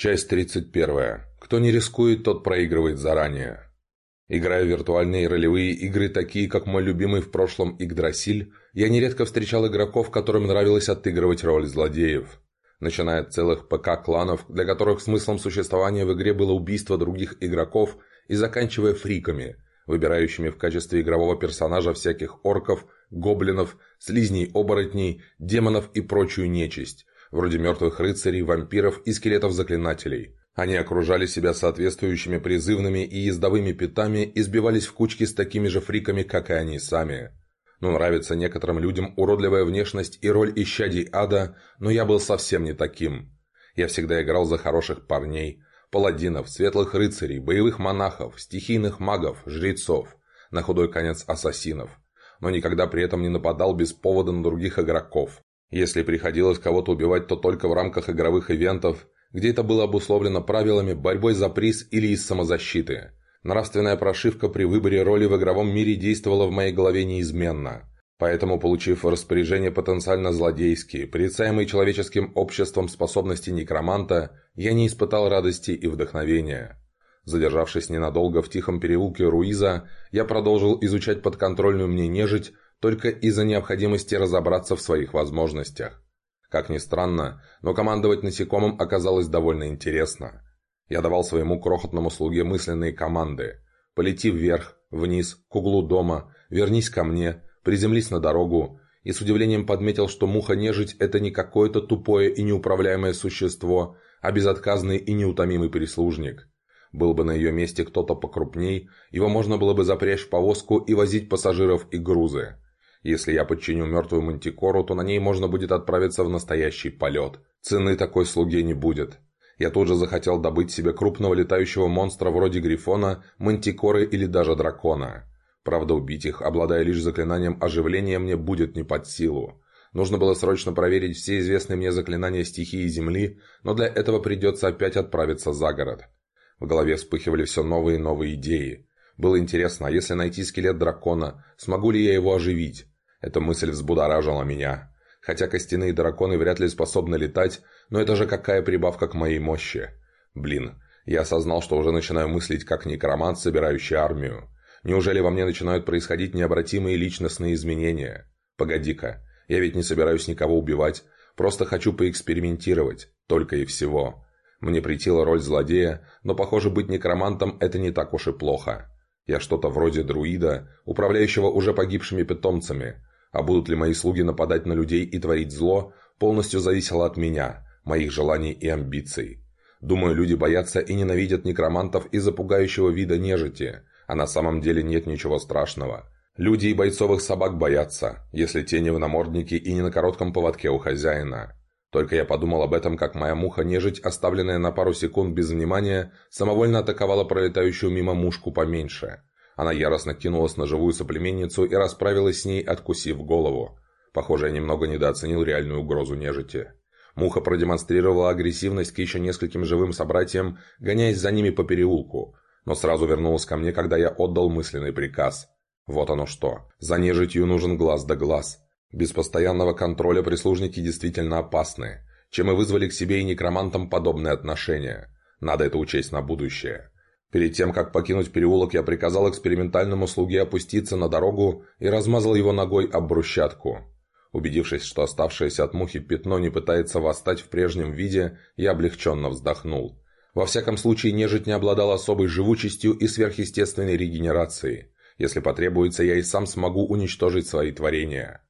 Часть 31. Кто не рискует, тот проигрывает заранее. Играя в виртуальные ролевые игры, такие как мой любимый в прошлом Игдрасиль, я нередко встречал игроков, которым нравилось отыгрывать роль злодеев. Начиная от целых ПК-кланов, для которых смыслом существования в игре было убийство других игроков, и заканчивая фриками, выбирающими в качестве игрового персонажа всяких орков, гоблинов, слизней-оборотней, демонов и прочую нечисть, вроде мертвых рыцарей, вампиров и скелетов-заклинателей. Они окружали себя соответствующими призывными и ездовыми питами и сбивались в кучки с такими же фриками, как и они сами. Но нравится некоторым людям уродливая внешность и роль исчадий ада, но я был совсем не таким. Я всегда играл за хороших парней, паладинов, светлых рыцарей, боевых монахов, стихийных магов, жрецов, на худой конец ассасинов, но никогда при этом не нападал без повода на других игроков. Если приходилось кого-то убивать, то только в рамках игровых ивентов, где это было обусловлено правилами, борьбой за приз или из самозащиты. Нравственная прошивка при выборе роли в игровом мире действовала в моей голове неизменно. Поэтому, получив распоряжение потенциально злодейские, порицаемые человеческим обществом способности некроманта, я не испытал радости и вдохновения. Задержавшись ненадолго в тихом переулке Руиза, я продолжил изучать подконтрольную мне нежить, только из-за необходимости разобраться в своих возможностях. Как ни странно, но командовать насекомым оказалось довольно интересно. Я давал своему крохотному слуге мысленные команды. «Полети вверх, вниз, к углу дома, вернись ко мне, приземлись на дорогу», и с удивлением подметил, что муха-нежить – это не какое-то тупое и неуправляемое существо, а безотказный и неутомимый прислужник. Был бы на ее месте кто-то покрупней, его можно было бы запрячь в повозку и возить пассажиров и грузы. Если я подчиню мертвую мантикору, то на ней можно будет отправиться в настоящий полет. Цены такой слуге не будет. Я тут же захотел добыть себе крупного летающего монстра вроде Грифона, мантикоры или даже дракона. Правда, убить их, обладая лишь заклинанием оживления, мне будет не под силу. Нужно было срочно проверить все известные мне заклинания стихии Земли, но для этого придется опять отправиться за город. В голове вспыхивали все новые и новые идеи. Было интересно, а если найти скелет дракона, смогу ли я его оживить? Эта мысль взбудоражила меня. Хотя костяные драконы вряд ли способны летать, но это же какая прибавка к моей мощи. Блин, я осознал, что уже начинаю мыслить как некромант, собирающий армию. Неужели во мне начинают происходить необратимые личностные изменения? Погоди-ка, я ведь не собираюсь никого убивать, просто хочу поэкспериментировать, только и всего. Мне притила роль злодея, но, похоже, быть некромантом – это не так уж и плохо. Я что-то вроде друида, управляющего уже погибшими питомцами, а будут ли мои слуги нападать на людей и творить зло, полностью зависело от меня, моих желаний и амбиций. Думаю, люди боятся и ненавидят некромантов из-за пугающего вида нежити, а на самом деле нет ничего страшного. Люди и бойцовых собак боятся, если те не в наморднике и не на коротком поводке у хозяина. Только я подумал об этом, как моя муха-нежить, оставленная на пару секунд без внимания, самовольно атаковала пролетающую мимо мушку поменьше. Она яростно кинулась на живую соплеменницу и расправилась с ней, откусив голову. Похоже, я немного недооценил реальную угрозу нежити. Муха продемонстрировала агрессивность к еще нескольким живым собратьям, гоняясь за ними по переулку, но сразу вернулась ко мне, когда я отдал мысленный приказ. Вот оно что. За нежитью нужен глаз да глаз. Без постоянного контроля прислужники действительно опасны, чем и вызвали к себе и некромантам подобные отношения. Надо это учесть на будущее. Перед тем, как покинуть переулок, я приказал экспериментальному слуге опуститься на дорогу и размазал его ногой об брусчатку. Убедившись, что оставшееся от мухи пятно не пытается восстать в прежнем виде, я облегченно вздохнул. Во всяком случае, нежить не обладал особой живучестью и сверхъестественной регенерацией. Если потребуется, я и сам смогу уничтожить свои творения.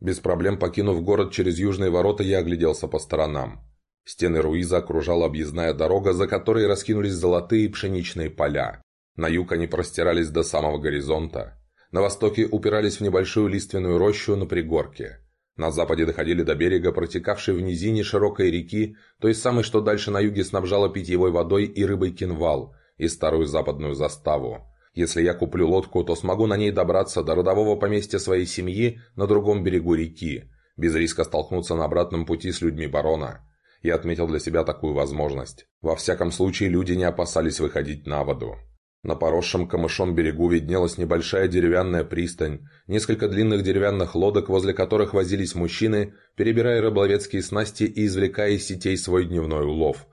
Без проблем покинув город через южные ворота, я огляделся по сторонам. Стены Руиза окружала объездная дорога, за которой раскинулись золотые пшеничные поля. На юг они простирались до самого горизонта. На востоке упирались в небольшую лиственную рощу на пригорке. На западе доходили до берега, протекавшей в низине широкой реки, той самой, что дальше на юге снабжала питьевой водой и рыбой кинвал, и старую западную заставу. Если я куплю лодку, то смогу на ней добраться до родового поместья своей семьи на другом берегу реки, без риска столкнуться на обратном пути с людьми барона. Я отметил для себя такую возможность. Во всяком случае, люди не опасались выходить на воду. На поросшем камышом берегу виднелась небольшая деревянная пристань, несколько длинных деревянных лодок, возле которых возились мужчины, перебирая рыболовецкие снасти и извлекая из сетей свой дневной улов.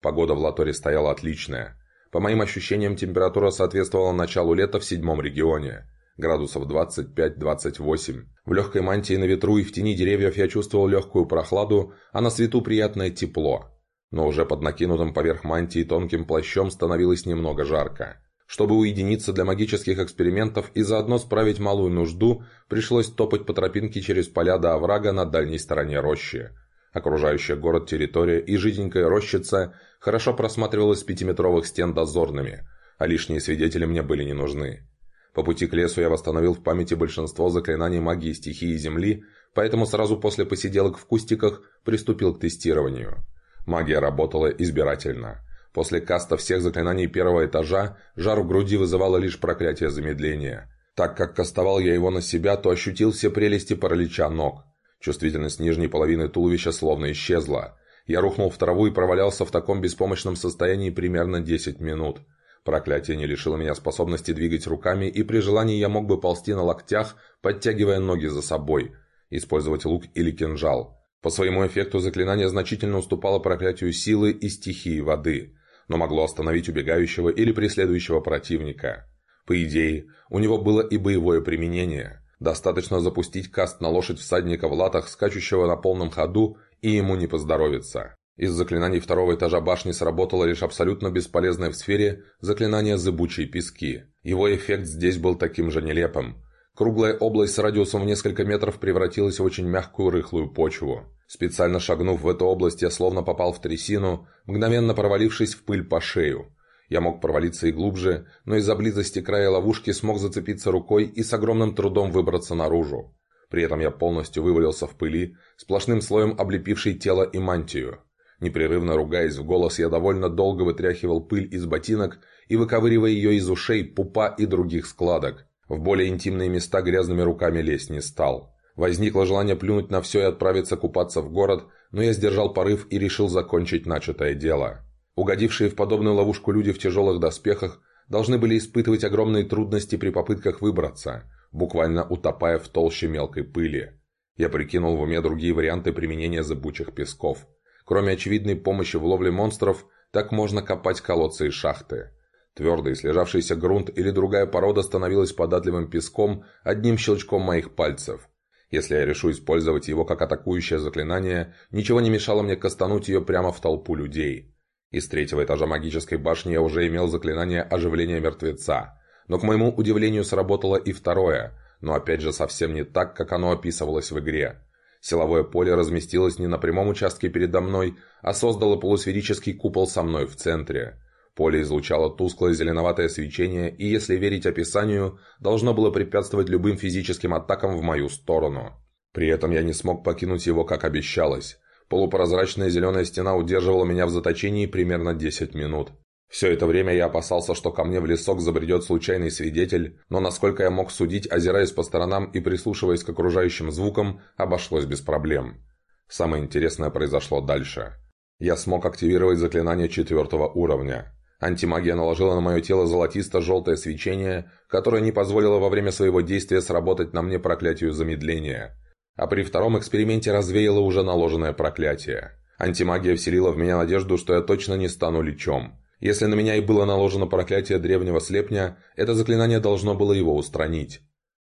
Погода в Латоре стояла отличная. По моим ощущениям, температура соответствовала началу лета в седьмом регионе. Градусов 25-28. В легкой мантии на ветру и в тени деревьев я чувствовал легкую прохладу, а на свету приятное тепло. Но уже под накинутым поверх мантии тонким плащом становилось немного жарко. Чтобы уединиться для магических экспериментов и заодно справить малую нужду, пришлось топать по тропинке через поля до оврага на дальней стороне рощи. Окружающая город территория и жиденькая рощица хорошо просматривалась с пятиметровых стен дозорными, а лишние свидетели мне были не нужны. По пути к лесу я восстановил в памяти большинство заклинаний магии стихии Земли, поэтому сразу после посиделок в кустиках приступил к тестированию. Магия работала избирательно – После каста всех заклинаний первого этажа жар в груди вызывало лишь проклятие замедления. Так как кастовал я его на себя, то ощутил все прелести паралича ног. Чувствительность нижней половины туловища словно исчезла. Я рухнул в траву и провалялся в таком беспомощном состоянии примерно 10 минут. Проклятие не лишило меня способности двигать руками, и при желании я мог бы ползти на локтях, подтягивая ноги за собой, использовать лук или кинжал. По своему эффекту заклинание значительно уступало проклятию силы и стихии воды но могло остановить убегающего или преследующего противника. По идее, у него было и боевое применение. Достаточно запустить каст на лошадь всадника в латах, скачущего на полном ходу, и ему не поздоровится. Из заклинаний второго этажа башни сработало лишь абсолютно бесполезное в сфере заклинание «Зыбучие пески». Его эффект здесь был таким же нелепым. Круглая область с радиусом в несколько метров превратилась в очень мягкую рыхлую почву. Специально шагнув в эту область, я словно попал в трясину, мгновенно провалившись в пыль по шею. Я мог провалиться и глубже, но из-за близости края ловушки смог зацепиться рукой и с огромным трудом выбраться наружу. При этом я полностью вывалился в пыли, сплошным слоем облепившей тело и мантию. Непрерывно ругаясь в голос, я довольно долго вытряхивал пыль из ботинок и выковыривая ее из ушей, пупа и других складок. В более интимные места грязными руками лезть не стал. Возникло желание плюнуть на все и отправиться купаться в город, но я сдержал порыв и решил закончить начатое дело. Угодившие в подобную ловушку люди в тяжелых доспехах должны были испытывать огромные трудности при попытках выбраться, буквально утопая в толще мелкой пыли. Я прикинул в уме другие варианты применения зыбучих песков. Кроме очевидной помощи в ловле монстров, так можно копать колодцы и шахты. Твердый слежавшийся грунт или другая порода становилась податливым песком одним щелчком моих пальцев. Если я решу использовать его как атакующее заклинание, ничего не мешало мне кастануть ее прямо в толпу людей. Из третьего этажа магической башни я уже имел заклинание оживления мертвеца. Но, к моему удивлению, сработало и второе, но опять же совсем не так, как оно описывалось в игре. Силовое поле разместилось не на прямом участке передо мной, а создало полусферический купол со мной в центре. Поле излучало тусклое зеленоватое свечение и, если верить описанию, должно было препятствовать любым физическим атакам в мою сторону. При этом я не смог покинуть его, как обещалось. Полупрозрачная зеленая стена удерживала меня в заточении примерно 10 минут. Все это время я опасался, что ко мне в лесок забредет случайный свидетель, но насколько я мог судить, озираясь по сторонам и прислушиваясь к окружающим звукам, обошлось без проблем. Самое интересное произошло дальше. Я смог активировать заклинание четвертого уровня. Антимагия наложила на мое тело золотисто-желтое свечение, которое не позволило во время своего действия сработать на мне проклятию замедления. А при втором эксперименте развеяло уже наложенное проклятие. Антимагия вселила в меня надежду, что я точно не стану лечом. Если на меня и было наложено проклятие древнего слепня, это заклинание должно было его устранить.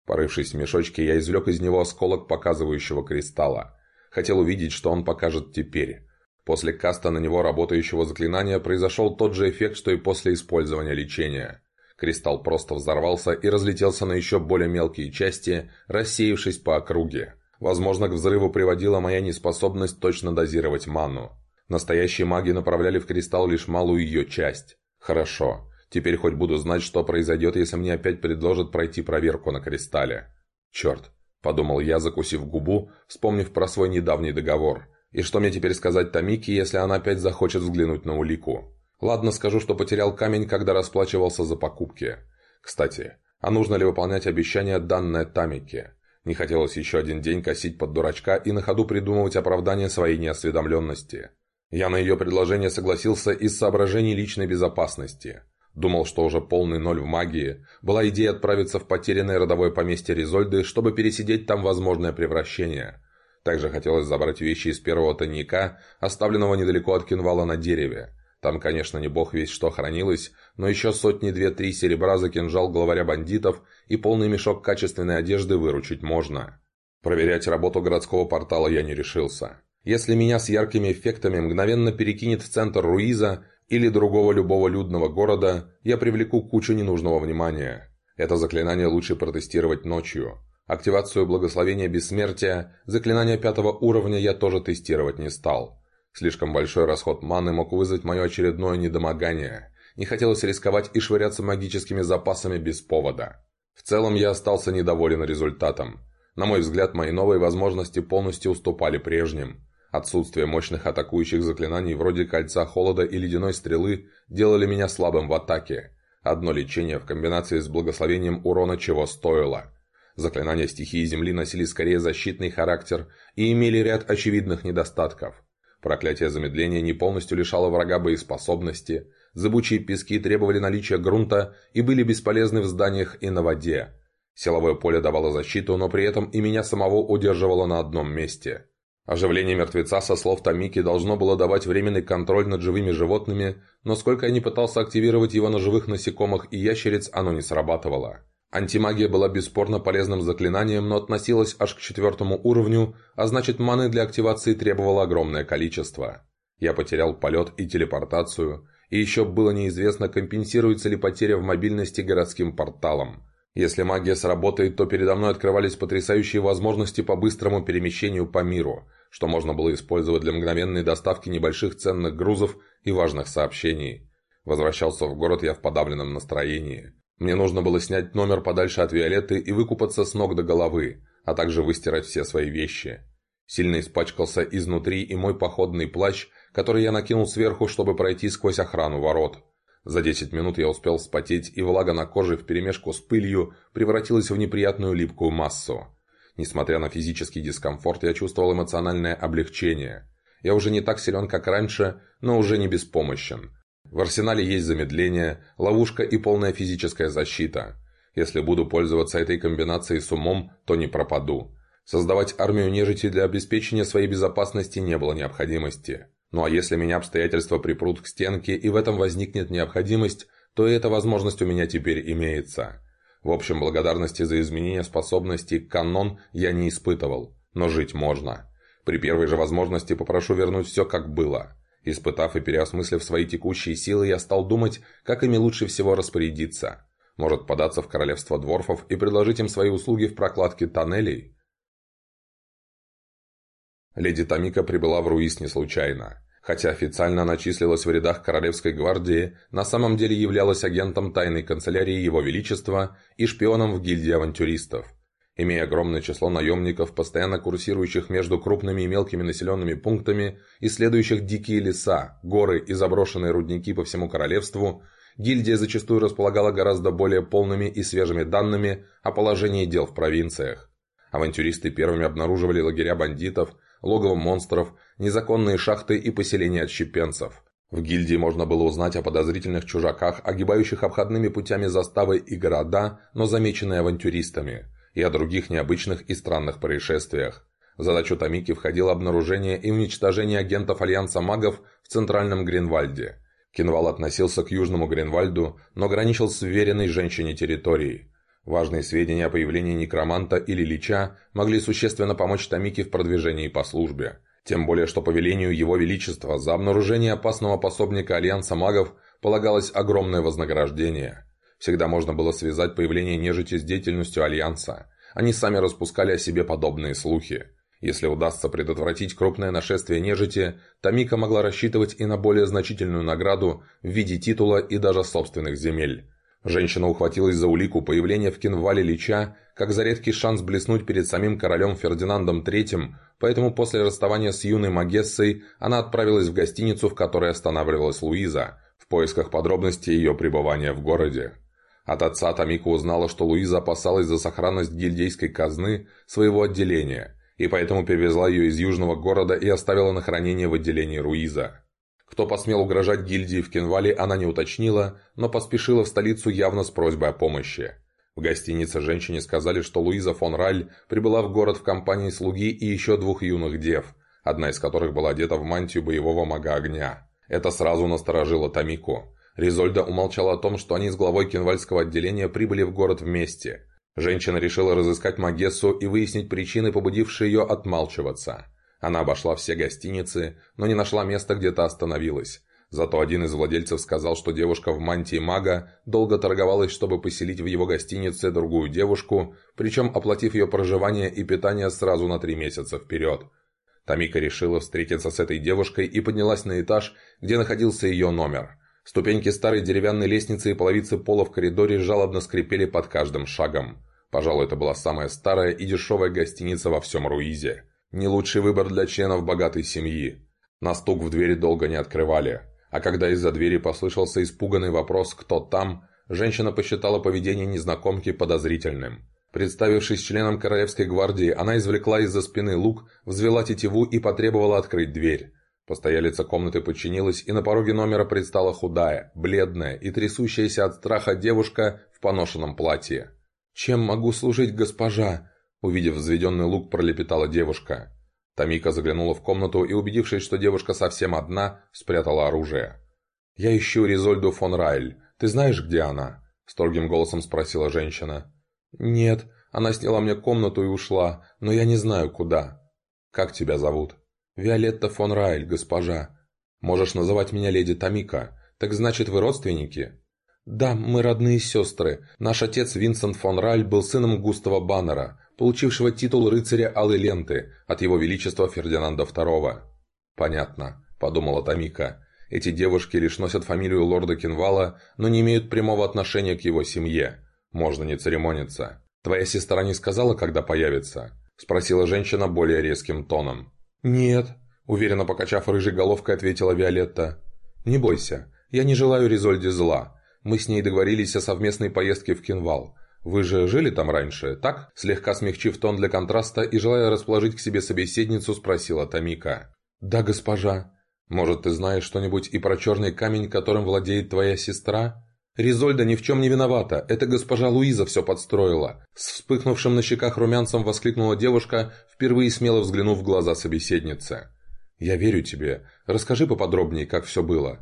Порывшись в мешочке, я извлек из него осколок показывающего кристалла. Хотел увидеть, что он покажет теперь. После каста на него работающего заклинания произошел тот же эффект, что и после использования лечения. Кристалл просто взорвался и разлетелся на еще более мелкие части, рассеявшись по округе. Возможно, к взрыву приводила моя неспособность точно дозировать ману. Настоящие маги направляли в кристалл лишь малую ее часть. Хорошо. Теперь хоть буду знать, что произойдет, если мне опять предложат пройти проверку на кристалле. Черт, подумал я, закусив губу, вспомнив про свой недавний договор. И что мне теперь сказать Тамике, если она опять захочет взглянуть на улику? Ладно, скажу, что потерял камень, когда расплачивался за покупки. Кстати, а нужно ли выполнять обещание, данное Тамике? Не хотелось еще один день косить под дурачка и на ходу придумывать оправдание своей неосведомленности. Я на ее предложение согласился из соображений личной безопасности. Думал, что уже полный ноль в магии. Была идея отправиться в потерянное родовое поместье Ризольды, чтобы пересидеть там возможное превращение. Также хотелось забрать вещи из первого тайника, оставленного недалеко от кинвала на дереве. Там, конечно, не бог весь что хранилось, но еще сотни две-три серебра за кинжал главаря бандитов и полный мешок качественной одежды выручить можно. Проверять работу городского портала я не решился. Если меня с яркими эффектами мгновенно перекинет в центр Руиза или другого любого людного города, я привлеку кучу ненужного внимания. Это заклинание лучше протестировать ночью. Активацию благословения бессмертия, заклинание пятого уровня я тоже тестировать не стал. Слишком большой расход маны мог вызвать мое очередное недомогание. Не хотелось рисковать и швыряться магическими запасами без повода. В целом я остался недоволен результатом. На мой взгляд, мои новые возможности полностью уступали прежним. Отсутствие мощных атакующих заклинаний вроде кольца холода и ледяной стрелы делали меня слабым в атаке. Одно лечение в комбинации с благословением урона чего стоило. Заклинания стихии Земли носили скорее защитный характер и имели ряд очевидных недостатков. Проклятие замедления не полностью лишало врага боеспособности, зыбучие пески требовали наличия грунта и были бесполезны в зданиях и на воде. Силовое поле давало защиту, но при этом и меня самого удерживало на одном месте. Оживление мертвеца, со слов Тамики, должно было давать временный контроль над живыми животными, но сколько я не пытался активировать его на живых насекомых и ящериц, оно не срабатывало. Антимагия была бесспорно полезным заклинанием, но относилась аж к четвертому уровню, а значит маны для активации требовало огромное количество. Я потерял полет и телепортацию, и еще было неизвестно, компенсируется ли потеря в мобильности городским порталом. Если магия сработает, то передо мной открывались потрясающие возможности по быстрому перемещению по миру, что можно было использовать для мгновенной доставки небольших ценных грузов и важных сообщений. Возвращался в город я в подавленном настроении. Мне нужно было снять номер подальше от Виолетты и выкупаться с ног до головы, а также выстирать все свои вещи. Сильно испачкался изнутри и мой походный плащ, который я накинул сверху, чтобы пройти сквозь охрану ворот. За 10 минут я успел вспотеть, и влага на коже вперемешку с пылью превратилась в неприятную липкую массу. Несмотря на физический дискомфорт, я чувствовал эмоциональное облегчение. Я уже не так силен, как раньше, но уже не беспомощен. В арсенале есть замедление, ловушка и полная физическая защита. Если буду пользоваться этой комбинацией с умом, то не пропаду. Создавать армию нежити для обеспечения своей безопасности не было необходимости. Ну а если меня обстоятельства припрут к стенке и в этом возникнет необходимость, то и эта возможность у меня теперь имеется. В общем, благодарности за изменение способностей к канон я не испытывал, но жить можно. При первой же возможности попрошу вернуть все как было. Испытав и переосмыслив свои текущие силы, я стал думать, как ими лучше всего распорядиться. Может податься в королевство дворфов и предложить им свои услуги в прокладке тоннелей? Леди Тамика прибыла в Руис не случайно. Хотя официально она числилась в рядах Королевской гвардии, на самом деле являлась агентом тайной канцелярии Его Величества и шпионом в гильдии авантюристов. Имея огромное число наемников, постоянно курсирующих между крупными и мелкими населенными пунктами, исследующих дикие леса, горы и заброшенные рудники по всему королевству, гильдия зачастую располагала гораздо более полными и свежими данными о положении дел в провинциях. Авантюристы первыми обнаруживали лагеря бандитов, логово монстров, незаконные шахты и поселения отщепенцев. В гильдии можно было узнать о подозрительных чужаках, огибающих обходными путями заставы и города, но замеченные авантюристами, и о других необычных и странных происшествиях. В задачу Томики входило обнаружение и уничтожение агентов Альянса магов в Центральном Гринвальде. Кинвал относился к Южному Гринвальду, но граничил с уверенной женщине территорией. Важные сведения о появлении некроманта или лича могли существенно помочь Томике в продвижении по службе. Тем более, что по велению Его Величества за обнаружение опасного пособника Альянса магов полагалось огромное вознаграждение. Всегда можно было связать появление нежити с деятельностью Альянса. Они сами распускали о себе подобные слухи. Если удастся предотвратить крупное нашествие нежити, Томика могла рассчитывать и на более значительную награду в виде титула и даже собственных земель. Женщина ухватилась за улику появления в Кинвале Лича, как за редкий шанс блеснуть перед самим королем Фердинандом III, поэтому после расставания с юной Магессой она отправилась в гостиницу, в которой останавливалась Луиза, в поисках подробностей ее пребывания в городе. От отца Тамика узнала, что Луиза опасалась за сохранность гильдейской казны своего отделения, и поэтому перевезла ее из южного города и оставила на хранение в отделении Руиза. Кто посмел угрожать гильдии в Кенвале, она не уточнила, но поспешила в столицу явно с просьбой о помощи. В гостинице женщине сказали, что Луиза фон Раль прибыла в город в компании слуги и еще двух юных дев, одна из которых была одета в мантию боевого мага огня. Это сразу насторожило Тамику. Ризольда умолчала о том, что они с главой кенвальского отделения прибыли в город вместе. Женщина решила разыскать Магессу и выяснить причины, побудившие ее отмалчиваться. Она обошла все гостиницы, но не нашла места, где-то остановилась. Зато один из владельцев сказал, что девушка в мантии мага долго торговалась, чтобы поселить в его гостинице другую девушку, причем оплатив ее проживание и питание сразу на три месяца вперед. Тамика решила встретиться с этой девушкой и поднялась на этаж, где находился ее номер. Ступеньки старой деревянной лестницы и половицы пола в коридоре жалобно скрипели под каждым шагом. Пожалуй, это была самая старая и дешевая гостиница во всем Руизе. Не лучший выбор для членов богатой семьи. На стук в двери долго не открывали. А когда из-за двери послышался испуганный вопрос «Кто там?», женщина посчитала поведение незнакомки подозрительным. Представившись членом Королевской гвардии, она извлекла из-за спины лук, взвела тетиву и потребовала открыть дверь. Постоялица комнаты подчинилась, и на пороге номера предстала худая, бледная и трясущаяся от страха девушка в поношенном платье. «Чем могу служить, госпожа?» Увидев взведенный лук, пролепетала девушка. Тамика заглянула в комнату и, убедившись, что девушка совсем одна, спрятала оружие. «Я ищу Ризольду фон Райль. Ты знаешь, где она?» Строгим голосом спросила женщина. «Нет, она сняла мне комнату и ушла, но я не знаю, куда». «Как тебя зовут?» «Виолетта фон Райль, госпожа». «Можешь называть меня леди Тамика. Так значит, вы родственники?» «Да, мы родные сестры. Наш отец Винсент фон Райль был сыном Густава Баннера, получившего титул рыцаря Алой Ленты от его величества Фердинанда II». «Понятно», — подумала Тамика. «Эти девушки лишь носят фамилию лорда Кинвала, но не имеют прямого отношения к его семье. Можно не церемониться. Твоя сестра не сказала, когда появится?» — спросила женщина более резким тоном. «Нет», — уверенно покачав рыжей головкой, ответила Виолетта. «Не бойся, я не желаю Ризольде зла. Мы с ней договорились о совместной поездке в Кинвал. Вы же жили там раньше, так?» Слегка смягчив тон для контраста и желая расположить к себе собеседницу, спросила Тамика. «Да, госпожа. Может, ты знаешь что-нибудь и про черный камень, которым владеет твоя сестра?» «Ризольда ни в чем не виновата. Это госпожа Луиза все подстроила». С вспыхнувшим на щеках румянцем воскликнула девушка, впервые смело взглянув в глаза собеседницы. «Я верю тебе. Расскажи поподробнее, как все было».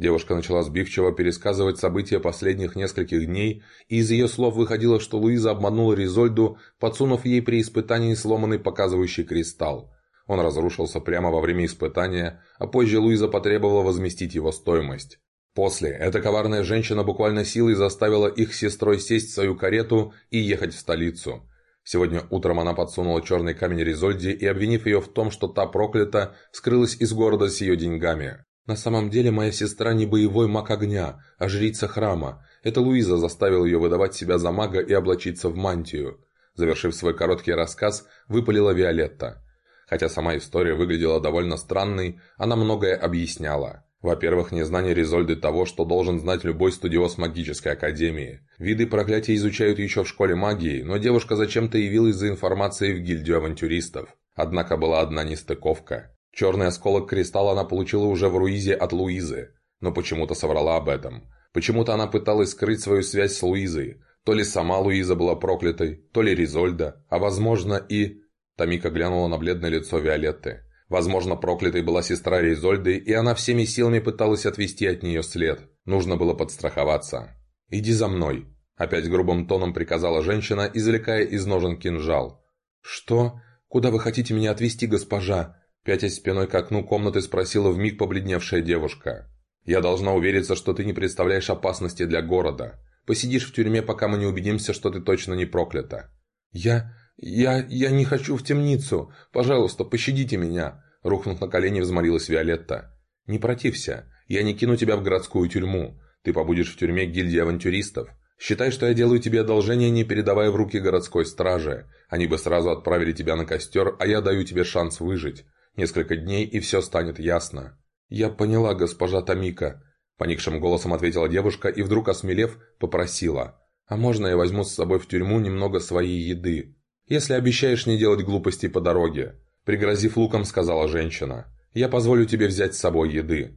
Девушка начала сбивчиво пересказывать события последних нескольких дней, и из ее слов выходило, что Луиза обманула Ризольду, подсунув ей при испытании сломанный показывающий кристалл. Он разрушился прямо во время испытания, а позже Луиза потребовала возместить его стоимость. После эта коварная женщина буквально силой заставила их сестрой сесть в свою карету и ехать в столицу. Сегодня утром она подсунула черный камень Ризольде и, обвинив ее в том, что та проклята, скрылась из города с ее деньгами. На самом деле моя сестра не боевой маг огня, а жрица храма. Это Луиза заставила ее выдавать себя за мага и облачиться в мантию. Завершив свой короткий рассказ, выпалила Виолетта. Хотя сама история выглядела довольно странной, она многое объясняла. Во-первых, незнание Ризольды того, что должен знать любой студиоз магической академии. Виды проклятия изучают еще в школе магии, но девушка зачем-то явилась за информацией в гильдию авантюристов. Однако была одна нестыковка. Черный осколок кристалла она получила уже в Руизе от Луизы, но почему-то соврала об этом. Почему-то она пыталась скрыть свою связь с Луизой. То ли сама Луиза была проклятой, то ли Ризольда, а возможно и... Тамика глянула на бледное лицо Виолетты. Возможно, проклятой была сестра Ризольды, и она всеми силами пыталась отвести от нее след. Нужно было подстраховаться. «Иди за мной», — опять грубым тоном приказала женщина, извлекая из ножен кинжал. «Что? Куда вы хотите меня отвезти, госпожа?» Пятясь спиной к окну комнаты спросила вмиг побледневшая девушка. «Я должна увериться, что ты не представляешь опасности для города. Посидишь в тюрьме, пока мы не убедимся, что ты точно не проклята». «Я... я... я не хочу в темницу. Пожалуйста, пощадите меня!» Рухнув на колени, взмолилась Виолетта. «Не протився. Я не кину тебя в городскую тюрьму. Ты побудешь в тюрьме гильдии авантюристов. Считай, что я делаю тебе одолжение, не передавая в руки городской стражи. Они бы сразу отправили тебя на костер, а я даю тебе шанс выжить. Несколько дней, и все станет ясно». «Я поняла, госпожа Тамика», — поникшим голосом ответила девушка и, вдруг осмелев, попросила. «А можно я возьму с собой в тюрьму немного своей еды? Если обещаешь не делать глупостей по дороге». Пригрозив луком, сказала женщина. «Я позволю тебе взять с собой еды».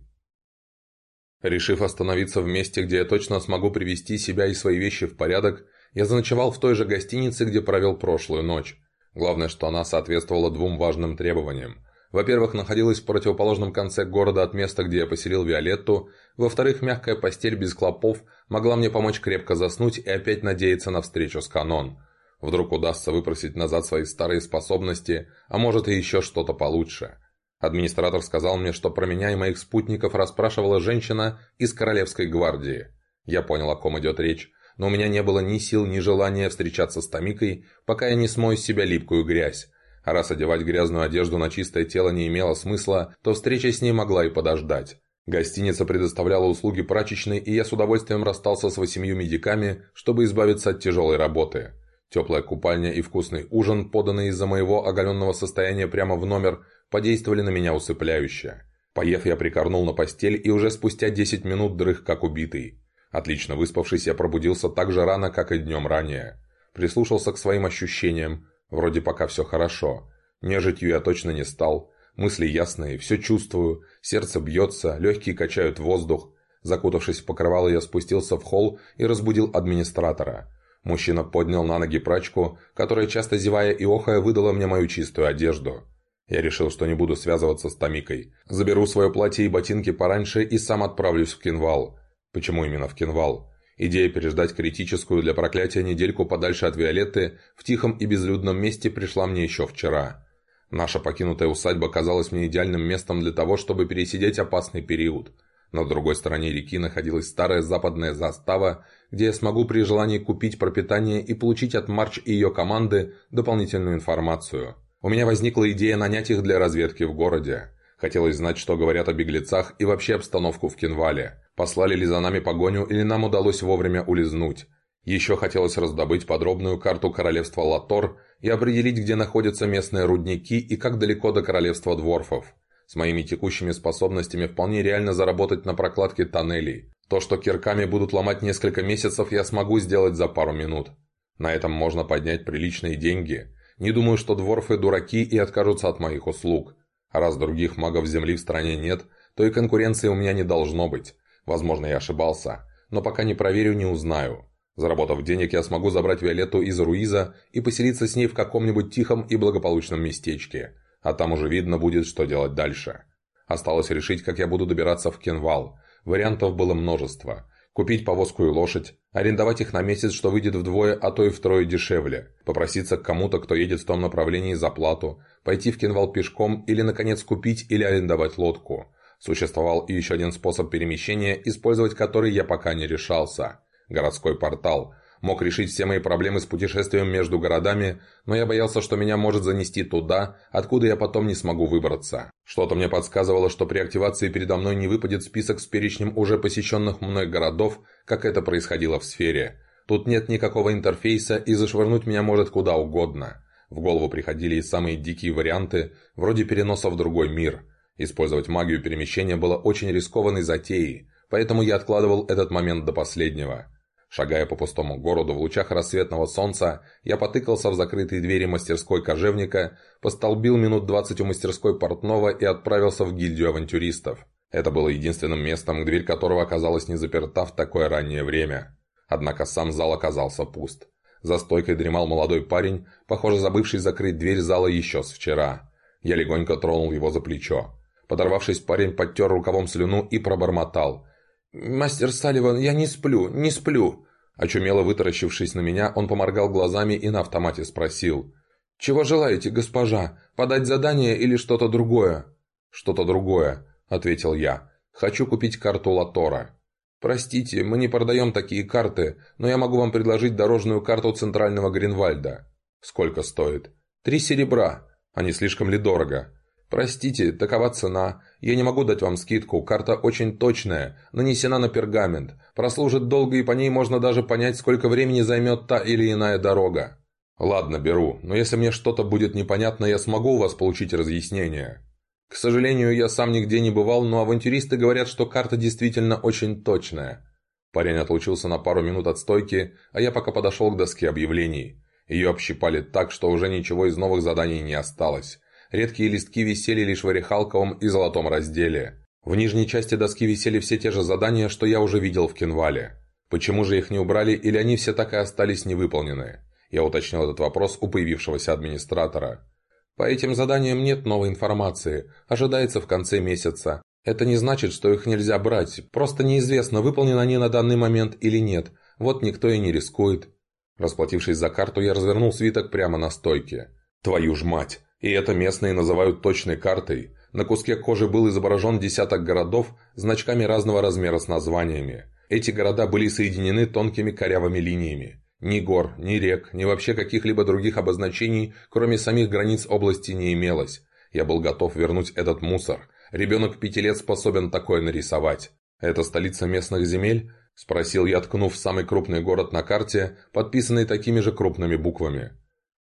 Решив остановиться в месте, где я точно смогу привести себя и свои вещи в порядок, я заночевал в той же гостинице, где провел прошлую ночь. Главное, что она соответствовала двум важным требованиям. Во-первых, находилась в противоположном конце города от места, где я поселил Виолетту. Во-вторых, мягкая постель без клопов могла мне помочь крепко заснуть и опять надеяться на встречу с Канон. Вдруг удастся выпросить назад свои старые способности, а может и еще что-то получше. Администратор сказал мне, что про меня и моих спутников расспрашивала женщина из Королевской гвардии. Я понял, о ком идет речь, но у меня не было ни сил, ни желания встречаться с Томикой, пока я не смою с себя липкую грязь. А раз одевать грязную одежду на чистое тело не имело смысла, то встреча с ней могла и подождать. Гостиница предоставляла услуги прачечной, и я с удовольствием расстался с восемью медиками, чтобы избавиться от тяжелой работы. Теплая купальня и вкусный ужин, поданный из-за моего оголенного состояния прямо в номер, подействовали на меня усыпляюще. Поев, я прикорнул на постель и уже спустя 10 минут дрых как убитый. Отлично выспавшись, я пробудился так же рано, как и днем ранее. Прислушался к своим ощущениям. Вроде пока все хорошо. Нежитью я точно не стал. Мысли ясные, все чувствую. Сердце бьется, легкие качают воздух. Закутавшись в покрывало, я спустился в холл и разбудил администратора. Мужчина поднял на ноги прачку, которая, часто зевая и охая, выдала мне мою чистую одежду. Я решил, что не буду связываться с Томикой. Заберу свое платье и ботинки пораньше и сам отправлюсь в Кинвал. Почему именно в Кинвал? Идея переждать критическую для проклятия недельку подальше от Виолетты в тихом и безлюдном месте пришла мне еще вчера. Наша покинутая усадьба казалась мне идеальным местом для того, чтобы пересидеть опасный период. На другой стороне реки находилась старая западная застава, где я смогу при желании купить пропитание и получить от Марч и ее команды дополнительную информацию. У меня возникла идея нанять их для разведки в городе. Хотелось знать, что говорят о беглецах и вообще обстановку в Кинвале. Послали ли за нами погоню или нам удалось вовремя улизнуть. Еще хотелось раздобыть подробную карту королевства Латор и определить, где находятся местные рудники и как далеко до королевства Дворфов. С моими текущими способностями вполне реально заработать на прокладке тоннелей. То, что кирками будут ломать несколько месяцев, я смогу сделать за пару минут. На этом можно поднять приличные деньги. Не думаю, что дворфы дураки и откажутся от моих услуг. А раз других магов Земли в стране нет, то и конкуренции у меня не должно быть. Возможно, я ошибался, но пока не проверю, не узнаю. Заработав денег, я смогу забрать Виолетту из Руиза и поселиться с ней в каком-нибудь тихом и благополучном местечке. А там уже видно будет, что делать дальше. Осталось решить, как я буду добираться в Кенвал. Вариантов было множество. Купить повозку и лошадь, арендовать их на месяц, что выйдет вдвое, а то и втрое дешевле, попроситься к кому-то, кто едет в том направлении за плату, пойти в Кенвал пешком или, наконец, купить или арендовать лодку. Существовал и еще один способ перемещения, использовать который я пока не решался. Городской портал – мог решить все мои проблемы с путешествием между городами, но я боялся, что меня может занести туда, откуда я потом не смогу выбраться. Что-то мне подсказывало, что при активации передо мной не выпадет список с перечнем уже посещенных мной городов, как это происходило в сфере. Тут нет никакого интерфейса, и зашвырнуть меня может куда угодно. В голову приходили и самые дикие варианты, вроде переноса в другой мир. Использовать магию перемещения было очень рискованной затеей, поэтому я откладывал этот момент до последнего. Шагая по пустому городу в лучах рассветного солнца, я потыкался в закрытые двери мастерской кожевника, постолбил минут двадцать у мастерской портного и отправился в гильдию авантюристов. Это было единственным местом, дверь которого оказалась не заперта в такое раннее время. Однако сам зал оказался пуст. За стойкой дремал молодой парень, похоже забывший закрыть дверь зала еще с вчера. Я легонько тронул его за плечо. Подорвавшись, парень подтер рукавом слюну и пробормотал – «Мастер Салливан, я не сплю, не сплю!» Очумело вытаращившись на меня, он поморгал глазами и на автомате спросил. «Чего желаете, госпожа? Подать задание или что-то другое?» «Что-то другое», — ответил я. «Хочу купить карту Латора». «Простите, мы не продаем такие карты, но я могу вам предложить дорожную карту Центрального Гринвальда». «Сколько стоит?» «Три серебра. Они слишком ли дорого?» «Простите, такова цена. Я не могу дать вам скидку. Карта очень точная, нанесена на пергамент. Прослужит долго, и по ней можно даже понять, сколько времени займет та или иная дорога». «Ладно, беру. Но если мне что-то будет непонятно, я смогу у вас получить разъяснение». «К сожалению, я сам нигде не бывал, но авантюристы говорят, что карта действительно очень точная». Парень отлучился на пару минут от стойки, а я пока подошел к доске объявлений. Ее общипали так, что уже ничего из новых заданий не осталось. Редкие листки висели лишь в орехалковом и золотом разделе. В нижней части доски висели все те же задания, что я уже видел в Кинвале. Почему же их не убрали, или они все так и остались невыполнены? Я уточнил этот вопрос у появившегося администратора. По этим заданиям нет новой информации, ожидается в конце месяца. Это не значит, что их нельзя брать, просто неизвестно, выполнены они на данный момент или нет. Вот никто и не рискует. Расплатившись за карту, я развернул свиток прямо на стойке. Твою ж мать! И это местные называют точной картой. На куске кожи был изображен десяток городов значками разного размера с названиями. Эти города были соединены тонкими корявыми линиями. Ни гор, ни рек, ни вообще каких-либо других обозначений, кроме самих границ области, не имелось. Я был готов вернуть этот мусор. Ребенок пяти лет способен такое нарисовать. «Это столица местных земель?» – спросил я, ткнув самый крупный город на карте, подписанный такими же крупными буквами.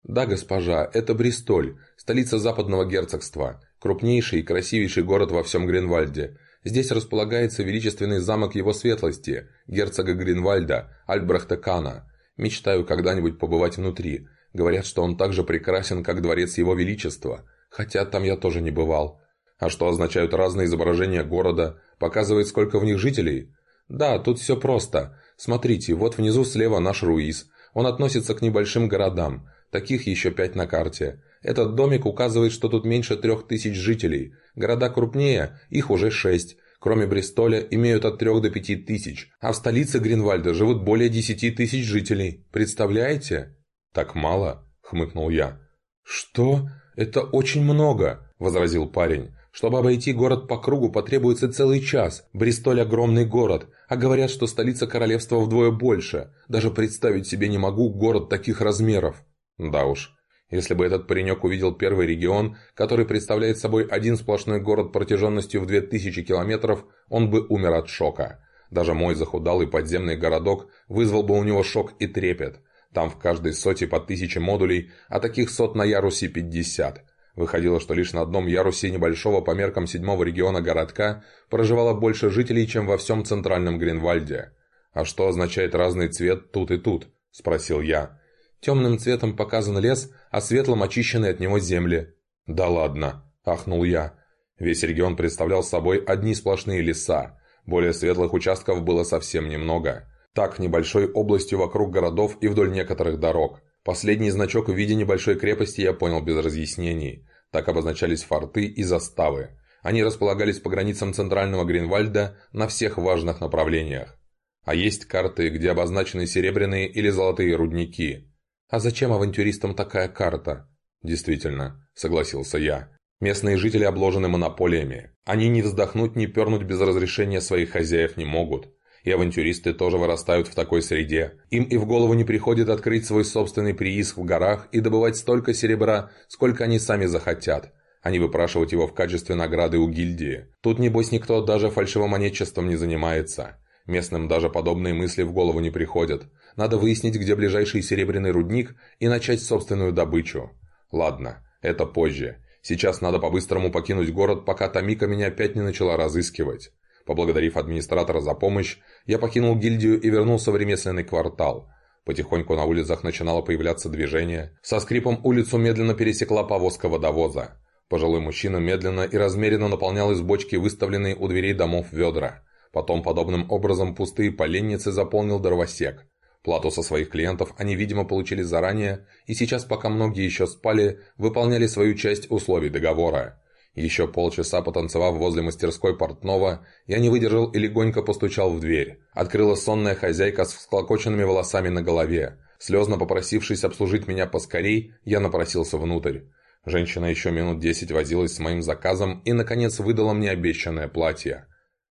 «Да, госпожа, это Бристоль, столица западного герцогства. Крупнейший и красивейший город во всем Гринвальде. Здесь располагается величественный замок его светлости, герцога Гринвальда, Альбрехта Кана. Мечтаю когда-нибудь побывать внутри. Говорят, что он так же прекрасен, как дворец его величества. Хотя там я тоже не бывал. А что означают разные изображения города? Показывает, сколько в них жителей? Да, тут все просто. Смотрите, вот внизу слева наш Руиз. Он относится к небольшим городам. Таких еще пять на карте. Этот домик указывает, что тут меньше трех тысяч жителей. Города крупнее, их уже шесть. Кроме Бристоля, имеют от трех до пяти тысяч. А в столице Гринвальда живут более десяти тысяч жителей. Представляете? Так мало, хмыкнул я. Что? Это очень много, возразил парень. Чтобы обойти город по кругу потребуется целый час. Бристоль огромный город, а говорят, что столица королевства вдвое больше. Даже представить себе не могу город таких размеров. Да уж, если бы этот паренек увидел первый регион, который представляет собой один сплошной город протяженностью в 2000 километров, он бы умер от шока. Даже мой захудалый подземный городок вызвал бы у него шок и трепет. Там в каждой соте по тысяче модулей, а таких сот на ярусе 50. Выходило, что лишь на одном ярусе небольшого по меркам седьмого региона городка проживало больше жителей, чем во всем центральном Гринвальде. «А что означает разный цвет тут и тут?» – спросил я. Темным цветом показан лес, а светлым очищены от него земли. «Да ладно!» – ахнул я. Весь регион представлял собой одни сплошные леса. Более светлых участков было совсем немного. Так, небольшой областью вокруг городов и вдоль некоторых дорог. Последний значок в виде небольшой крепости я понял без разъяснений. Так обозначались форты и заставы. Они располагались по границам центрального Гринвальда на всех важных направлениях. А есть карты, где обозначены серебряные или золотые рудники. «А зачем авантюристам такая карта?» «Действительно», — согласился я. «Местные жители обложены монополиями. Они ни вздохнуть, ни пернуть без разрешения своих хозяев не могут. И авантюристы тоже вырастают в такой среде. Им и в голову не приходит открыть свой собственный прииск в горах и добывать столько серебра, сколько они сами захотят, а не выпрашивать его в качестве награды у гильдии. Тут, небось, никто даже фальшивомонетчеством не занимается. Местным даже подобные мысли в голову не приходят. Надо выяснить, где ближайший серебряный рудник и начать собственную добычу. Ладно, это позже. Сейчас надо по-быстрому покинуть город, пока Тамика меня опять не начала разыскивать. Поблагодарив администратора за помощь, я покинул гильдию и вернулся в ремесленный квартал. Потихоньку на улицах начинало появляться движение. Со скрипом улицу медленно пересекла повозка водовоза. Пожилой мужчина медленно и размеренно наполнял из бочки выставленные у дверей домов ведра. Потом подобным образом пустые поленницы заполнил дровосек. Плату со своих клиентов они, видимо, получили заранее, и сейчас, пока многие еще спали, выполняли свою часть условий договора. Еще полчаса потанцевав возле мастерской портного, я не выдержал и легонько постучал в дверь. Открыла сонная хозяйка с всклокоченными волосами на голове. Слезно попросившись обслужить меня поскорей, я напросился внутрь. Женщина еще минут десять возилась с моим заказом и, наконец, выдала мне обещанное платье.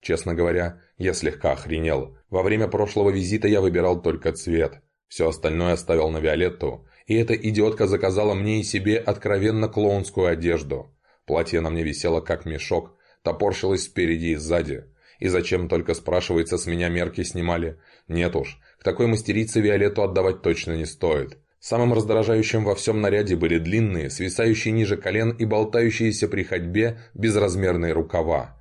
Честно говоря, я слегка охренел. Во время прошлого визита я выбирал только цвет. Все остальное оставил на Виолетту, и эта идиотка заказала мне и себе откровенно клоунскую одежду. Платье на мне висело как мешок, топорщилось спереди и сзади. И зачем только, спрашивается, с меня мерки снимали? Нет уж, к такой мастерице Виолетту отдавать точно не стоит. Самым раздражающим во всем наряде были длинные, свисающие ниже колен и болтающиеся при ходьбе безразмерные рукава.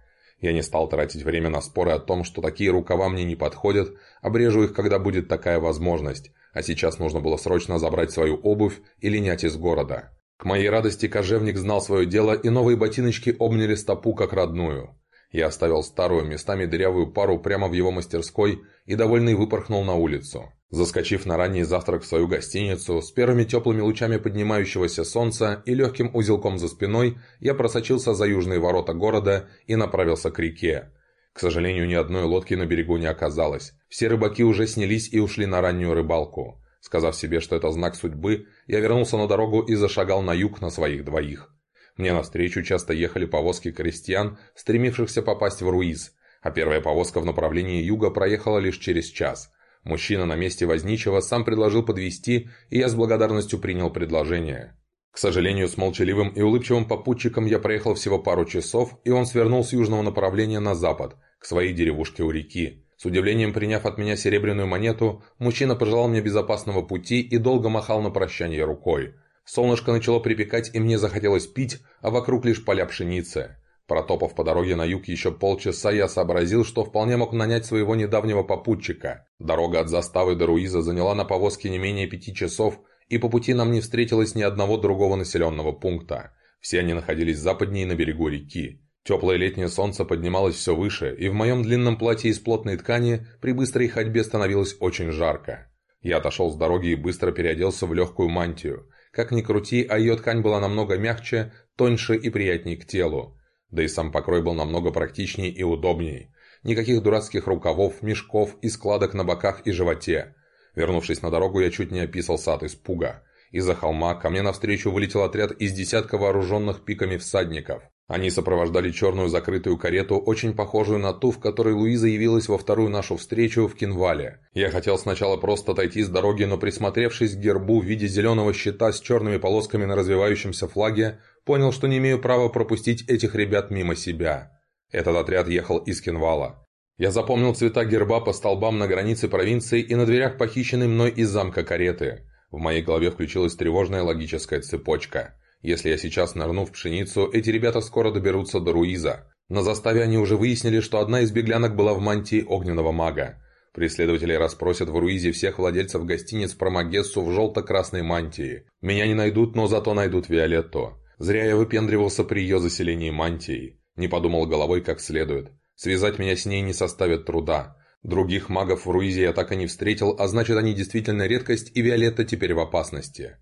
Я не стал тратить время на споры о том, что такие рукава мне не подходят, обрежу их, когда будет такая возможность, а сейчас нужно было срочно забрать свою обувь и линять из города. К моей радости кожевник знал свое дело, и новые ботиночки обняли стопу как родную. Я оставил старую, местами дырявую пару прямо в его мастерской и, довольный, выпорхнул на улицу. Заскочив на ранний завтрак в свою гостиницу, с первыми теплыми лучами поднимающегося солнца и легким узелком за спиной, я просочился за южные ворота города и направился к реке. К сожалению, ни одной лодки на берегу не оказалось. Все рыбаки уже снялись и ушли на раннюю рыбалку. Сказав себе, что это знак судьбы, я вернулся на дорогу и зашагал на юг на своих двоих. Мне навстречу часто ехали повозки крестьян, стремившихся попасть в Руиз, а первая повозка в направлении юга проехала лишь через час. Мужчина на месте возничего сам предложил подвести, и я с благодарностью принял предложение. К сожалению, с молчаливым и улыбчивым попутчиком я проехал всего пару часов, и он свернул с южного направления на запад, к своей деревушке у реки. С удивлением приняв от меня серебряную монету, мужчина пожелал мне безопасного пути и долго махал на прощание рукой. Солнышко начало припекать, и мне захотелось пить, а вокруг лишь поля пшеницы. Протопав по дороге на юг еще полчаса, я сообразил, что вполне мог нанять своего недавнего попутчика. Дорога от заставы до Руиза заняла на повозке не менее пяти часов, и по пути нам не встретилось ни одного другого населенного пункта. Все они находились западнее на берегу реки. Теплое летнее солнце поднималось все выше, и в моем длинном платье из плотной ткани при быстрой ходьбе становилось очень жарко. Я отошел с дороги и быстро переоделся в легкую мантию. Как ни крути, а ее ткань была намного мягче, тоньше и приятнее к телу. Да и сам покрой был намного практичнее и удобнее. Никаких дурацких рукавов, мешков и складок на боках и животе. Вернувшись на дорогу, я чуть не описался от испуга. Из-за холма ко мне навстречу вылетел отряд из десятка вооруженных пиками всадников. Они сопровождали черную закрытую карету, очень похожую на ту, в которой Луиза явилась во вторую нашу встречу в Кинвале. Я хотел сначала просто отойти с дороги, но присмотревшись к гербу в виде зеленого щита с черными полосками на развивающемся флаге, понял, что не имею права пропустить этих ребят мимо себя. Этот отряд ехал из Кинвала. Я запомнил цвета герба по столбам на границе провинции и на дверях похищенной мной из замка кареты. В моей голове включилась тревожная логическая цепочка – если я сейчас нырну в пшеницу, эти ребята скоро доберутся до Руиза. На заставе они уже выяснили, что одна из беглянок была в мантии огненного мага. Преследователи расспросят в Руизе всех владельцев гостиниц про Магессу в желто-красной мантии. Меня не найдут, но зато найдут Виолетту. Зря я выпендривался при ее заселении мантией. Не подумал головой как следует. Связать меня с ней не составит труда. Других магов в Руизе я так и не встретил, а значит они действительно редкость, и Виолетта теперь в опасности.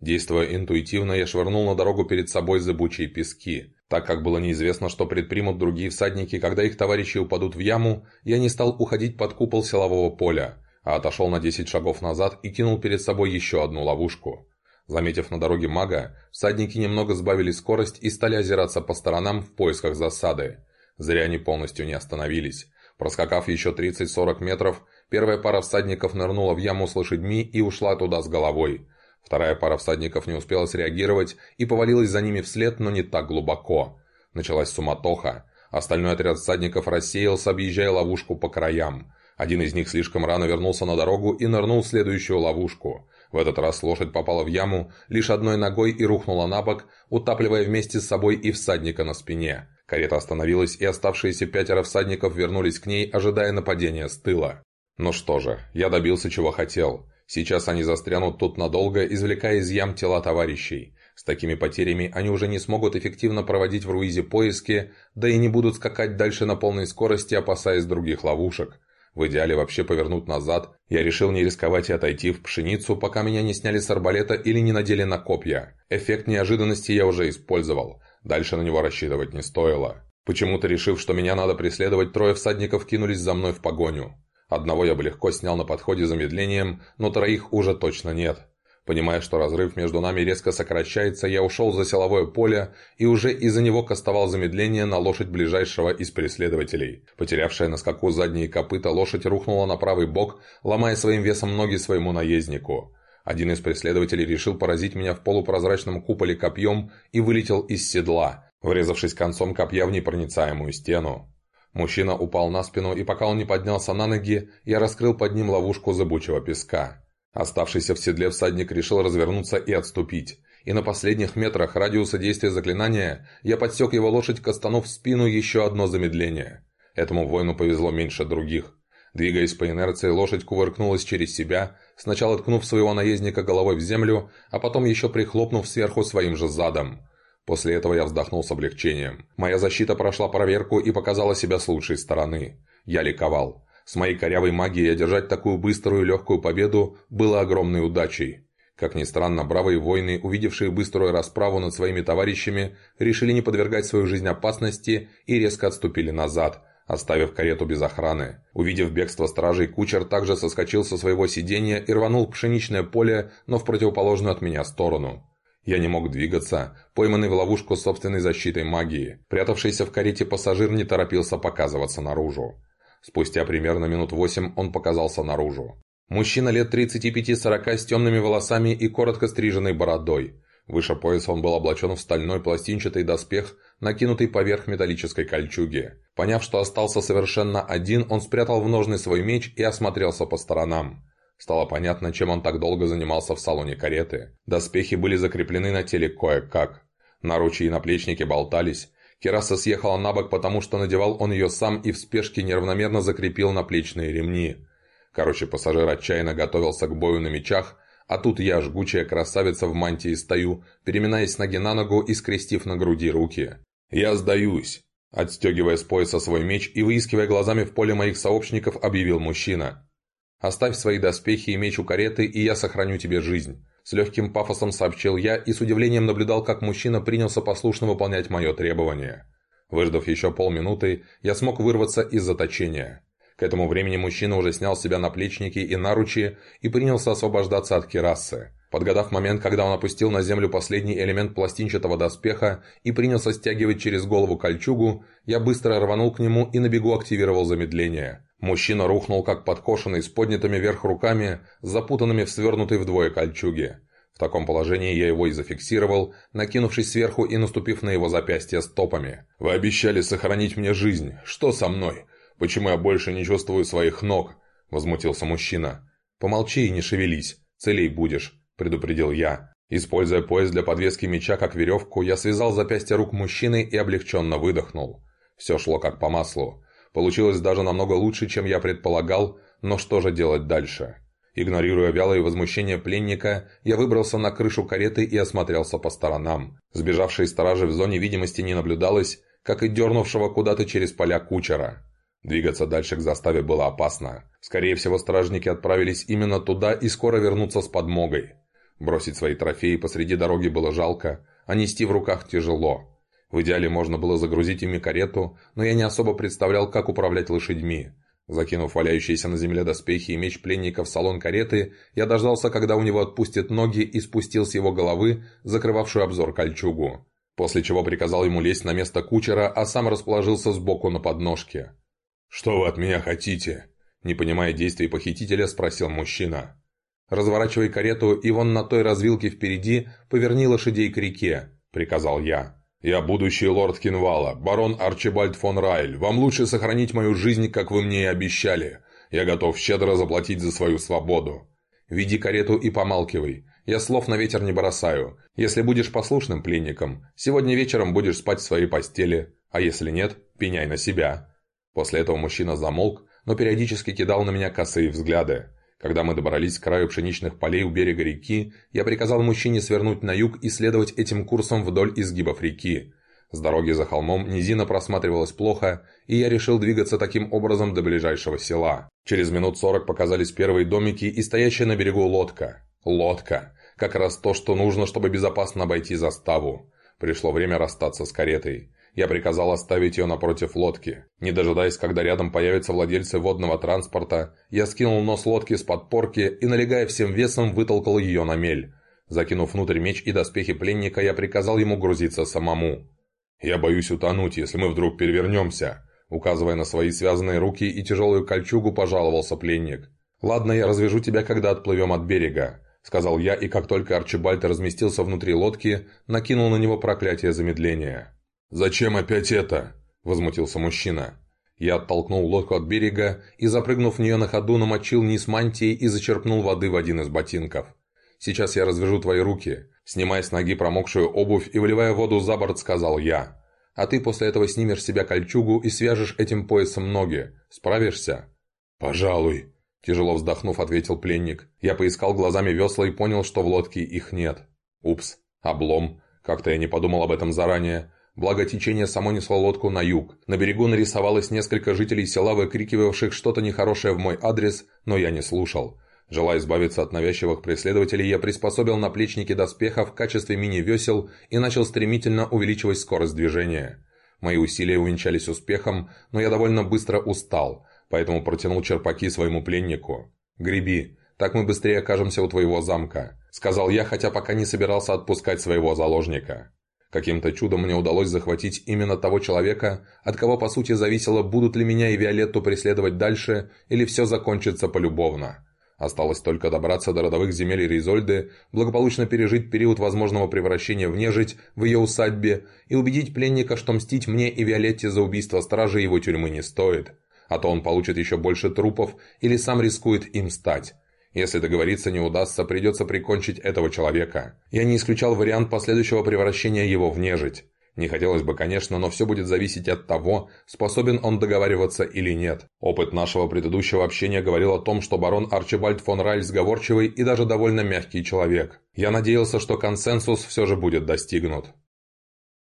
Действуя интуитивно, я швырнул на дорогу перед собой зыбучие пески. Так как было неизвестно, что предпримут другие всадники, когда их товарищи упадут в яму, я не стал уходить под купол силового поля, а отошел на 10 шагов назад и кинул перед собой еще одну ловушку. Заметив на дороге мага, всадники немного сбавили скорость и стали озираться по сторонам в поисках засады. Зря они полностью не остановились. Проскакав еще 30-40 метров, первая пара всадников нырнула в яму с лошадьми и ушла туда с головой. Вторая пара всадников не успела среагировать и повалилась за ними вслед, но не так глубоко. Началась суматоха. Остальной отряд всадников рассеялся, объезжая ловушку по краям. Один из них слишком рано вернулся на дорогу и нырнул в следующую ловушку. В этот раз лошадь попала в яму лишь одной ногой и рухнула на бок, утапливая вместе с собой и всадника на спине. Карета остановилась, и оставшиеся пятеро всадников вернулись к ней, ожидая нападения с тыла. Ну что же, я добился чего хотел. Сейчас они застрянут тут надолго, извлекая из ям тела товарищей. С такими потерями они уже не смогут эффективно проводить в Руизе поиски, да и не будут скакать дальше на полной скорости, опасаясь других ловушек. В идеале вообще повернуть назад. Я решил не рисковать и отойти в пшеницу, пока меня не сняли с арбалета или не надели на копья. Эффект неожиданности я уже использовал. Дальше на него рассчитывать не стоило. Почему-то решив, что меня надо преследовать, трое всадников кинулись за мной в погоню. Одного я бы легко снял на подходе замедлением, но троих уже точно нет. Понимая, что разрыв между нами резко сокращается, я ушел за силовое поле и уже из-за него кастовал замедление на лошадь ближайшего из преследователей. Потерявшая на скаку задние копыта, лошадь рухнула на правый бок, ломая своим весом ноги своему наезднику. Один из преследователей решил поразить меня в полупрозрачном куполе копьем и вылетел из седла, врезавшись концом копья в непроницаемую стену. Мужчина упал на спину, и пока он не поднялся на ноги, я раскрыл под ним ловушку зыбучего песка. Оставшийся в седле всадник решил развернуться и отступить. И на последних метрах радиуса действия заклинания я подсек его лошадь, кастанув в спину еще одно замедление. Этому воину повезло меньше других. Двигаясь по инерции, лошадь кувыркнулась через себя, сначала ткнув своего наездника головой в землю, а потом еще прихлопнув сверху своим же задом. После этого я вздохнул с облегчением. Моя защита прошла проверку и показала себя с лучшей стороны. Я ликовал. С моей корявой магией одержать такую быструю и легкую победу было огромной удачей. Как ни странно, бравые воины, увидевшие быструю расправу над своими товарищами, решили не подвергать свою жизнь опасности и резко отступили назад, оставив карету без охраны. Увидев бегство стражей, кучер также соскочил со своего сиденья и рванул в пшеничное поле, но в противоположную от меня сторону. Я не мог двигаться, пойманный в ловушку собственной защитой магии. Прятавшийся в карете пассажир не торопился показываться наружу. Спустя примерно минут восемь он показался наружу. Мужчина лет 35-40 с темными волосами и коротко стриженной бородой. Выше пояса он был облачен в стальной пластинчатый доспех, накинутый поверх металлической кольчуги. Поняв, что остался совершенно один, он спрятал в ножны свой меч и осмотрелся по сторонам. Стало понятно, чем он так долго занимался в салоне кареты. Доспехи были закреплены на теле кое-как. Наручи и наплечники болтались. Кераса съехала на бок, потому что надевал он ее сам и в спешке неравномерно закрепил наплечные ремни. Короче, пассажир отчаянно готовился к бою на мечах, а тут я, жгучая красавица в мантии, стою, переминаясь ноги на ногу и скрестив на груди руки. «Я сдаюсь!» Отстегивая с пояса свой меч и выискивая глазами в поле моих сообщников, объявил мужчина. «Оставь свои доспехи и меч у кареты, и я сохраню тебе жизнь», – с легким пафосом сообщил я и с удивлением наблюдал, как мужчина принялся послушно выполнять мое требование. Выждав еще полминуты, я смог вырваться из заточения. К этому времени мужчина уже снял с себя наплечники и наручи и принялся освобождаться от керасы. Подгадав момент, когда он опустил на землю последний элемент пластинчатого доспеха и принялся стягивать через голову кольчугу, я быстро рванул к нему и на бегу активировал замедление. Мужчина рухнул как подкошенный с поднятыми вверх руками, запутанными в свернутой вдвое кольчуге. В таком положении я его и зафиксировал, накинувшись сверху и наступив на его запястье стопами. «Вы обещали сохранить мне жизнь. Что со мной? Почему я больше не чувствую своих ног?» – возмутился мужчина. «Помолчи и не шевелись. Целей будешь», – предупредил я. Используя пояс для подвески меча как веревку, я связал запястья рук мужчины и облегченно выдохнул. Все шло как по маслу. Получилось даже намного лучше, чем я предполагал, но что же делать дальше? Игнорируя вялое возмущение пленника, я выбрался на крышу кареты и осмотрелся по сторонам. Сбежавшей стражи в зоне видимости не наблюдалось, как и дернувшего куда-то через поля кучера. Двигаться дальше к заставе было опасно. Скорее всего, стражники отправились именно туда и скоро вернутся с подмогой. Бросить свои трофеи посреди дороги было жалко, а нести в руках тяжело. В идеале можно было загрузить ими карету, но я не особо представлял, как управлять лошадьми. Закинув валяющиеся на земле доспехи и меч пленника в салон кареты, я дождался, когда у него отпустят ноги и спустил с его головы, закрывавшую обзор кольчугу. После чего приказал ему лезть на место кучера, а сам расположился сбоку на подножке. «Что вы от меня хотите?» Не понимая действий похитителя, спросил мужчина. «Разворачивай карету и вон на той развилке впереди поверни лошадей к реке», — приказал я. «Я будущий лорд Кинвала, барон Арчибальд фон Райль. Вам лучше сохранить мою жизнь, как вы мне и обещали. Я готов щедро заплатить за свою свободу. Веди карету и помалкивай. Я слов на ветер не бросаю. Если будешь послушным пленником, сегодня вечером будешь спать в своей постели, а если нет, пеняй на себя». После этого мужчина замолк, но периодически кидал на меня косые взгляды. Когда мы добрались к краю пшеничных полей у берега реки, я приказал мужчине свернуть на юг и следовать этим курсом вдоль изгибов реки. С дороги за холмом низина просматривалась плохо, и я решил двигаться таким образом до ближайшего села. Через минут сорок показались первые домики и стоящая на берегу лодка. Лодка. Как раз то, что нужно, чтобы безопасно обойти заставу. Пришло время расстаться с каретой. Я приказал оставить ее напротив лодки. Не дожидаясь, когда рядом появятся владельцы водного транспорта, я скинул нос лодки с подпорки и, налегая всем весом, вытолкал ее на мель. Закинув внутрь меч и доспехи пленника, я приказал ему грузиться самому. «Я боюсь утонуть, если мы вдруг перевернемся», указывая на свои связанные руки и тяжелую кольчугу, пожаловался пленник. «Ладно, я развяжу тебя, когда отплывем от берега», сказал я, и как только Арчибальд разместился внутри лодки, накинул на него проклятие замедления. «Зачем опять это?» – возмутился мужчина. Я оттолкнул лодку от берега и, запрыгнув в нее на ходу, намочил низ мантии и зачерпнул воды в один из ботинков. «Сейчас я развяжу твои руки», – снимая с ноги промокшую обувь и выливая воду за борт, сказал я. «А ты после этого снимешь себя кольчугу и свяжешь этим поясом ноги. Справишься?» «Пожалуй», – тяжело вздохнув, ответил пленник. Я поискал глазами весла и понял, что в лодке их нет. «Упс, облом». Как-то я не подумал об этом заранее. Благо течение само несло лодку на юг. На берегу нарисовалось несколько жителей села, выкрикивавших что-то нехорошее в мой адрес, но я не слушал. Желая избавиться от навязчивых преследователей, я приспособил наплечники доспеха в качестве мини-весел и начал стремительно увеличивать скорость движения. Мои усилия увенчались успехом, но я довольно быстро устал, поэтому протянул черпаки своему пленнику. «Греби, так мы быстрее окажемся у твоего замка», — сказал я, хотя пока не собирался отпускать своего заложника. Каким-то чудом мне удалось захватить именно того человека, от кого по сути зависело, будут ли меня и Виолетту преследовать дальше, или все закончится полюбовно. Осталось только добраться до родовых земель Ризольды, благополучно пережить период возможного превращения в нежить в ее усадьбе и убедить пленника, что мстить мне и Виолетте за убийство стражи его тюрьмы не стоит, а то он получит еще больше трупов или сам рискует им стать. Если договориться не удастся, придется прикончить этого человека. Я не исключал вариант последующего превращения его в нежить. Не хотелось бы, конечно, но все будет зависеть от того, способен он договариваться или нет. Опыт нашего предыдущего общения говорил о том, что барон Арчибальд фон Райль сговорчивый и даже довольно мягкий человек. Я надеялся, что консенсус все же будет достигнут.